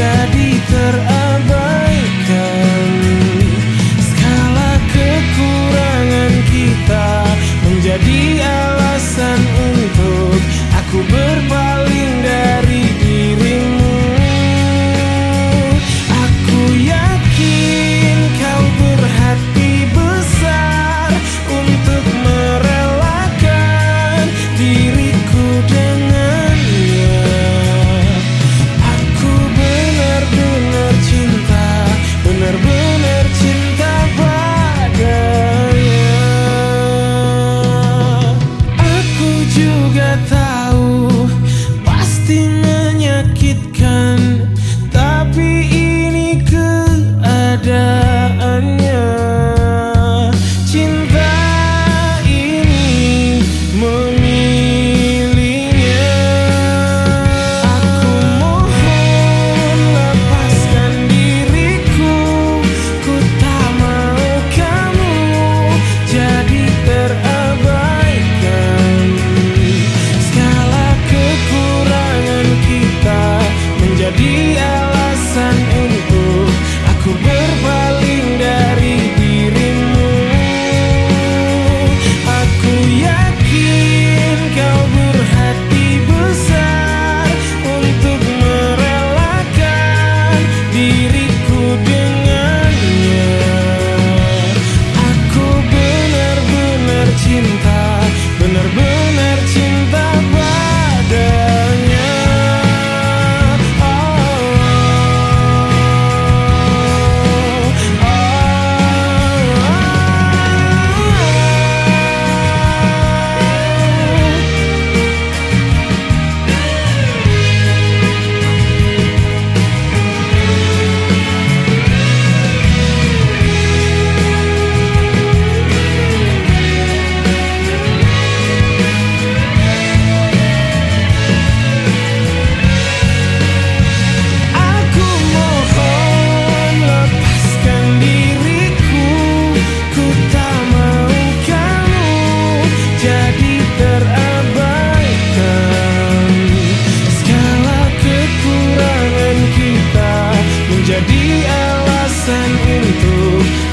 jadi ter alasan untuk